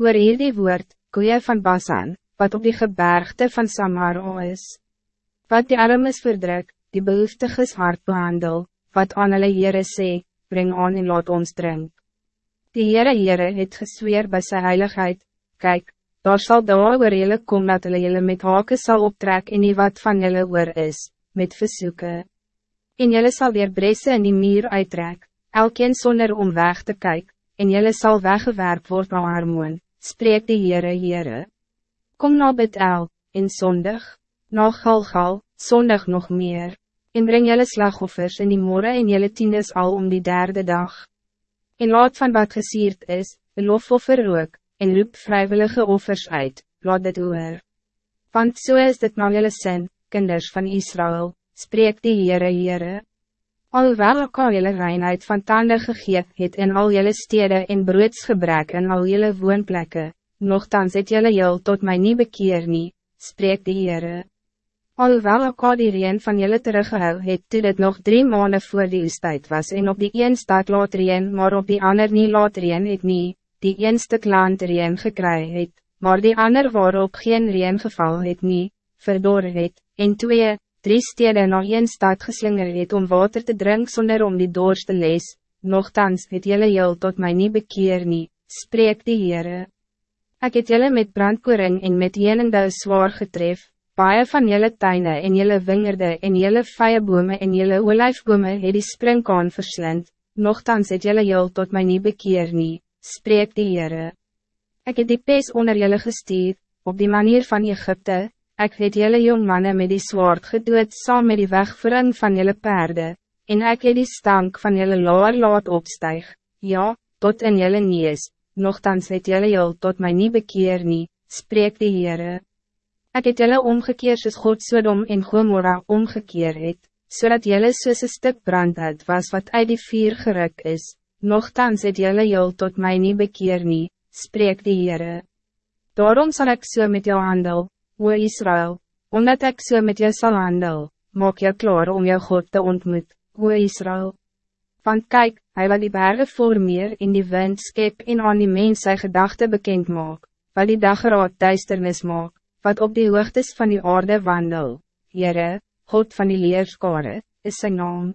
Hoor hier die woord, koeie van Basan, wat op die gebergte van Samaro is. Wat die armes verdruk, die behoeftiges hart behandel, wat aan hulle Heere sê, breng aan en laat ons drink. Die Heere Heere het gesweer by sy heiligheid, kyk, daar sal daar oor jylle kom dat hulle jylle met hake sal optrek en nie wat van jylle oor is, met versoeken. En jylle sal weer bresse in die muur uittrek, elkeen zonder om weg te kijken, en jylle sal weggewerp word na armoen, spreek die Heere Heere. Kom na Betel, en zondig, na Galgal, zondig nog meer, en breng jelle slagoffers in die morgen en jelle tiendes al om die derde dag. En laat van wat gesierd is, een lofoffer rook, en roep vrijwillige offers uit, laat dit oor. Want zo so is dit nou jelle sin, kinders van Israël, spreek die Heere Heere. Alhoewel ook al jelle reinheid van tanden gegeet het in al jelle steden en broodsgebrek in al jelle woonplekken, Nochtans het jylle jyl tot mij niet bekeer nie, spreek die Heere. Alhoewel ek al die reen van jylle teruggehou het toe dit nog drie maanden voor die oestijd was en op die een stad laat reen maar op die ander nie laat reen het nie, die een stuk land reen gekry het, maar die ander waarop geen reen geval het nie, verdor het, en twee, drie steden na een stad geslinger het om water te drinken zonder om die doors te lees, nochtans het jylle jyl tot mij niet bekeer nie, spreek die Heere. Ik het jullie met brandkoring en met jenende zwaar getref, baie van jullie tuinen en jullie wingerde en jullie vijebome en jullie olijfbome het die springkaan verslind, nogthans het jullie jul tot mij niet bekeer nie, spreek die Heere. Ik het die pees onder jullie gestuur, op die manier van Egypte, ik het jullie jong mannen met die zwaard gedood saam met die wegvoering van jullie paarden, en ik het die stank van jullie laar laat opstijg, ja, tot in jullie nees, Nochtans het jylle jyl tot mij niet bekeer nie, spreek die Heere. Ek het jylle omgekeer soos God Sodom en Gomorra omgekeer het, zodat so jylle soos een stuk brand het was wat uit die vier geruk is, Nochtans het jylle jyl tot mij niet bekeer nie, spreek die Heere. Daarom zal ik so met jou handel, o Israël, omdat ik so met jou zal handel, maak jou klaar om jou God te ontmoet, o Israël. Want kijk, hij wil die bergen voor meer in die wind skep en aan die mens sy gedachte bekend maak, wat die dageraad duisternis maak, wat op die hoogtes van die aarde wandel. Jere, God van die leerskare, is zijn naam.